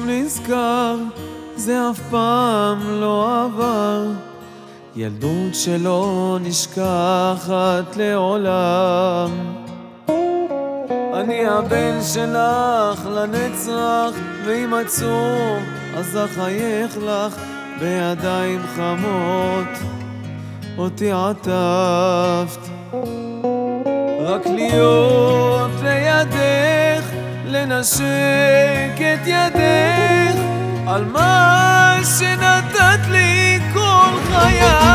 שוב נזכר, זה אף פעם לא עבר. ילדות שלא נשכחת לעולם. אני הבן שלך לנצח, ואם עצוב אז אחייך לך בידיים חמות. אותי עטפת, רק להיות לידך, לנשק את ידך, על מה שנתת לי כל חיי.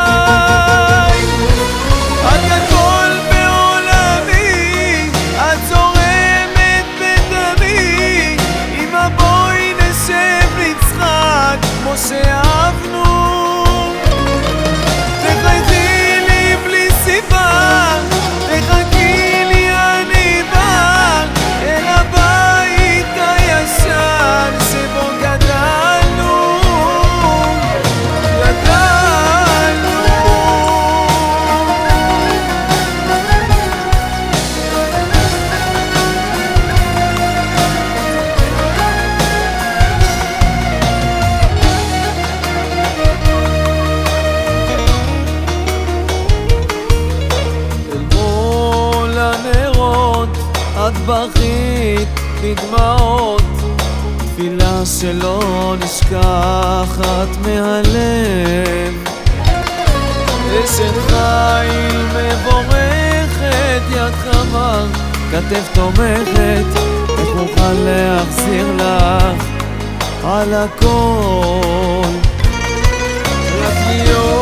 בכית בדמעות תפילה שלא נשכחת מהלב. אשת חיל מבורכת יד חמה כתף תומכת איך אוכל להחזיר לך על הכל? רק להיות